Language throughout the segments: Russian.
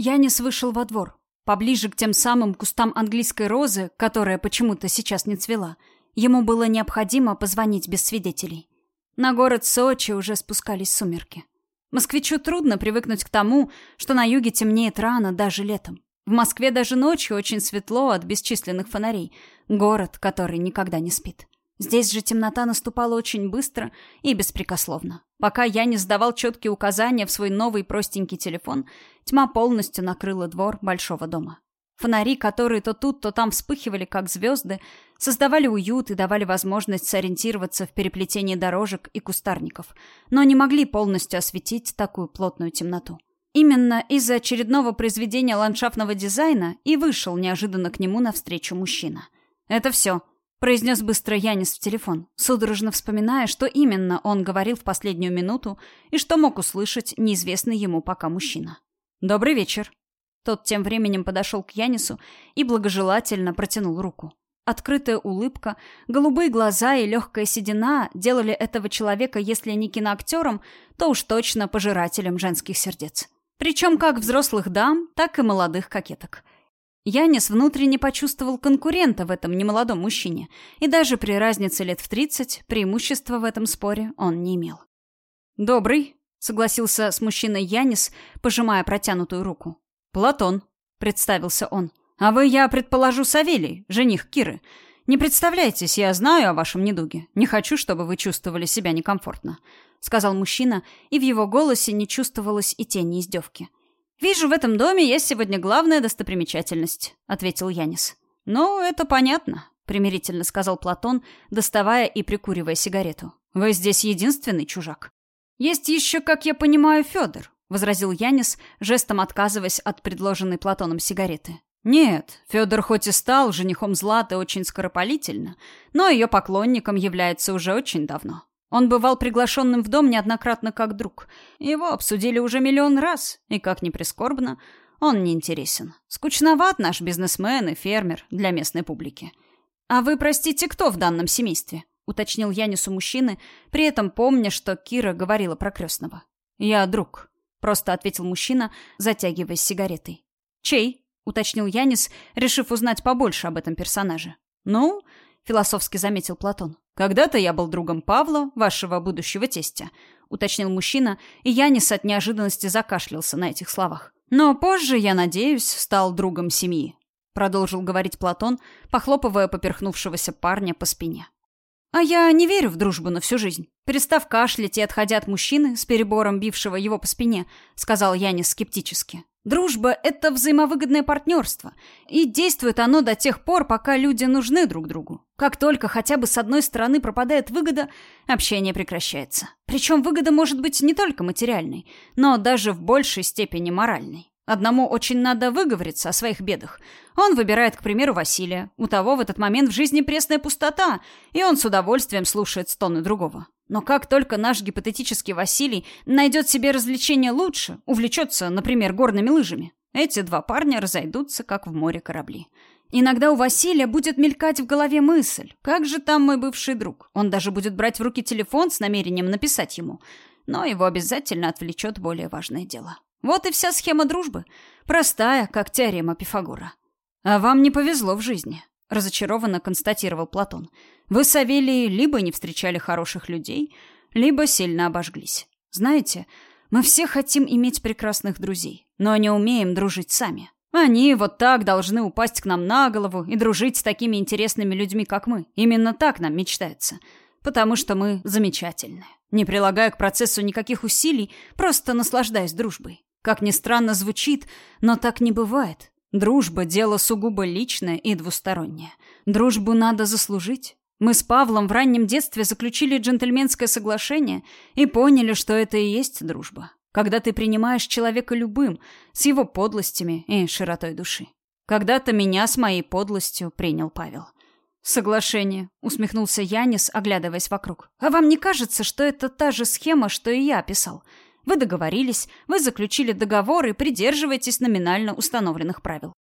Янис вышел во двор, поближе к тем самым кустам английской розы, которая почему-то сейчас не цвела. Ему было необходимо позвонить без свидетелей. На город Сочи уже спускались сумерки. Москвичу трудно привыкнуть к тому, что на юге темнеет рано даже летом. В Москве даже ночью очень светло от бесчисленных фонарей. Город, который никогда не спит. Здесь же темнота наступала очень быстро и беспрекословно. Пока я не сдавал четкие указания в свой новый простенький телефон, тьма полностью накрыла двор большого дома. Фонари, которые то тут, то там вспыхивали, как звезды, создавали уют и давали возможность сориентироваться в переплетении дорожек и кустарников, но не могли полностью осветить такую плотную темноту. Именно из-за очередного произведения ландшафтного дизайна и вышел неожиданно к нему навстречу мужчина. «Это все», произнес быстро Янис в телефон, судорожно вспоминая, что именно он говорил в последнюю минуту и что мог услышать неизвестный ему пока мужчина. «Добрый вечер». Тот тем временем подошел к Янису и благожелательно протянул руку. Открытая улыбка, голубые глаза и легкая седина делали этого человека, если не киноактером, то уж точно пожирателем женских сердец. Причем как взрослых дам, так и молодых кокеток – Янис внутренне почувствовал конкурента в этом немолодом мужчине, и даже при разнице лет в тридцать преимущества в этом споре он не имел. «Добрый», — согласился с мужчиной Янис, пожимая протянутую руку. «Платон», — представился он. «А вы, я предположу, Савелий, жених Киры. Не представляйтесь, я знаю о вашем недуге. Не хочу, чтобы вы чувствовали себя некомфортно», — сказал мужчина, и в его голосе не чувствовалось и тени издевки. «Вижу, в этом доме есть сегодня главная достопримечательность», — ответил Янис. «Ну, это понятно», — примирительно сказал Платон, доставая и прикуривая сигарету. «Вы здесь единственный чужак». «Есть еще, как я понимаю, Федор», — возразил Янис, жестом отказываясь от предложенной Платоном сигареты. «Нет, Федор хоть и стал женихом Златы очень скоропалительно, но ее поклонником является уже очень давно. Он бывал приглашенным в дом неоднократно как друг. Его обсудили уже миллион раз, и, как ни прискорбно, он не интересен. Скучноват наш бизнесмен и фермер для местной публики. «А вы, простите, кто в данном семействе?» — уточнил Янису мужчины, при этом помня, что Кира говорила про крестного. «Я друг», — просто ответил мужчина, затягиваясь сигаретой. «Чей?» — уточнил Янис, решив узнать побольше об этом персонаже. «Ну, философски заметил Платон. Когда-то я был другом Павла, вашего будущего тестя, уточнил мужчина, и Янис от неожиданности закашлялся на этих словах. Но позже, я надеюсь, стал другом семьи, продолжил говорить Платон, похлопывая поперхнувшегося парня по спине. А я не верю в дружбу на всю жизнь. Перестав кашлять и отходя от мужчины с перебором бившего его по спине, сказал Янис скептически. Дружба — это взаимовыгодное партнерство, и действует оно до тех пор, пока люди нужны друг другу. Как только хотя бы с одной стороны пропадает выгода, общение прекращается. Причем выгода может быть не только материальной, но даже в большей степени моральной. Одному очень надо выговориться о своих бедах. Он выбирает, к примеру, Василия. У того в этот момент в жизни пресная пустота, и он с удовольствием слушает стоны другого. Но как только наш гипотетический Василий найдет себе развлечение лучше, увлечется, например, горными лыжами, эти два парня разойдутся, как в море корабли. Иногда у Василия будет мелькать в голове мысль, как же там мой бывший друг. Он даже будет брать в руки телефон с намерением написать ему, но его обязательно отвлечет более важное дело. Вот и вся схема дружбы, простая, как теорема Пифагора. А вам не повезло в жизни. — разочарованно констатировал Платон. «Вы, Савелий, либо не встречали хороших людей, либо сильно обожглись. Знаете, мы все хотим иметь прекрасных друзей, но не умеем дружить сами. Они вот так должны упасть к нам на голову и дружить с такими интересными людьми, как мы. Именно так нам мечтается. Потому что мы замечательные. Не прилагая к процессу никаких усилий, просто наслаждаясь дружбой. Как ни странно звучит, но так не бывает. Дружба – дело сугубо личное и двустороннее. Дружбу надо заслужить. Мы с Павлом в раннем детстве заключили джентльменское соглашение и поняли, что это и есть дружба. Когда ты принимаешь человека любым, с его подлостями и широтой души. Когда-то меня с моей подлостью принял Павел. «Соглашение», — усмехнулся Янис, оглядываясь вокруг. «А вам не кажется, что это та же схема, что и я описал? Вы договорились, вы заключили договор и придерживаетесь номинально установленных правил.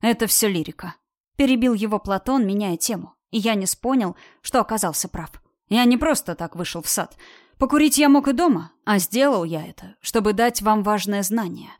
Это все лирика. Перебил его Платон, меняя тему. И я не понял, что оказался прав. Я не просто так вышел в сад. Покурить я мог и дома, а сделал я это, чтобы дать вам важное знание.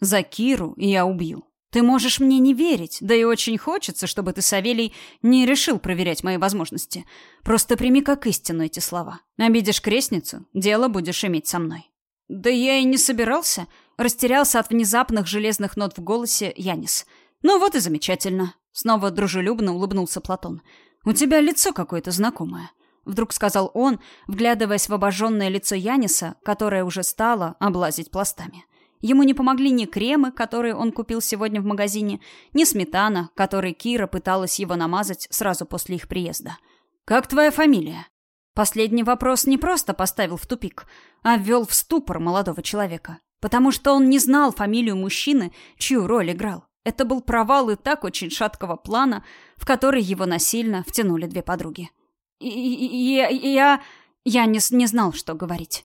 За Киру я убью. Ты можешь мне не верить, да и очень хочется, чтобы ты, Савелий, не решил проверять мои возможности. Просто прими как истину эти слова. Обидишь крестницу, дело будешь иметь со мной». «Да я и не собирался», — растерялся от внезапных железных нот в голосе Янис. «Ну вот и замечательно», — снова дружелюбно улыбнулся Платон. «У тебя лицо какое-то знакомое», — вдруг сказал он, вглядываясь в обожженное лицо Яниса, которое уже стало облазить пластами. Ему не помогли ни кремы, которые он купил сегодня в магазине, ни сметана, которой Кира пыталась его намазать сразу после их приезда. «Как твоя фамилия?» Последний вопрос не просто поставил в тупик, а ввел в ступор молодого человека. Потому что он не знал фамилию мужчины, чью роль играл. Это был провал и так очень шаткого плана, в который его насильно втянули две подруги. Я... я... я не, не знал, что говорить.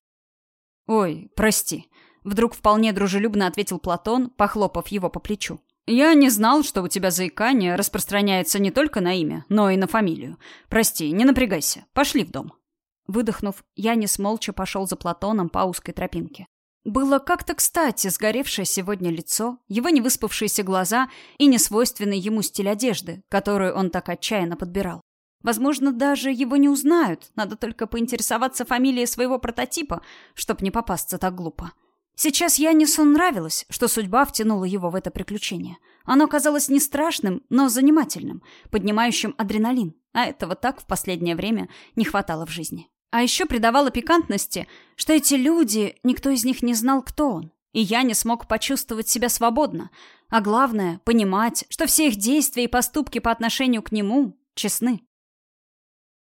«Ой, прости», — вдруг вполне дружелюбно ответил Платон, похлопав его по плечу. «Я не знал, что у тебя заикание распространяется не только на имя, но и на фамилию. Прости, не напрягайся. Пошли в дом». Выдохнув, Янис молча пошел за Платоном по узкой тропинке. Было как-то кстати сгоревшее сегодня лицо, его невыспавшиеся глаза и несвойственный ему стиль одежды, которую он так отчаянно подбирал. Возможно, даже его не узнают, надо только поинтересоваться фамилией своего прототипа, чтоб не попасться так глупо. Сейчас Янису нравилось, что судьба втянула его в это приключение. Оно казалось не страшным, но занимательным, поднимающим адреналин, а этого так в последнее время не хватало в жизни. А еще придавало пикантности, что эти люди, никто из них не знал, кто он. И я не смог почувствовать себя свободно. А главное, понимать, что все их действия и поступки по отношению к нему честны.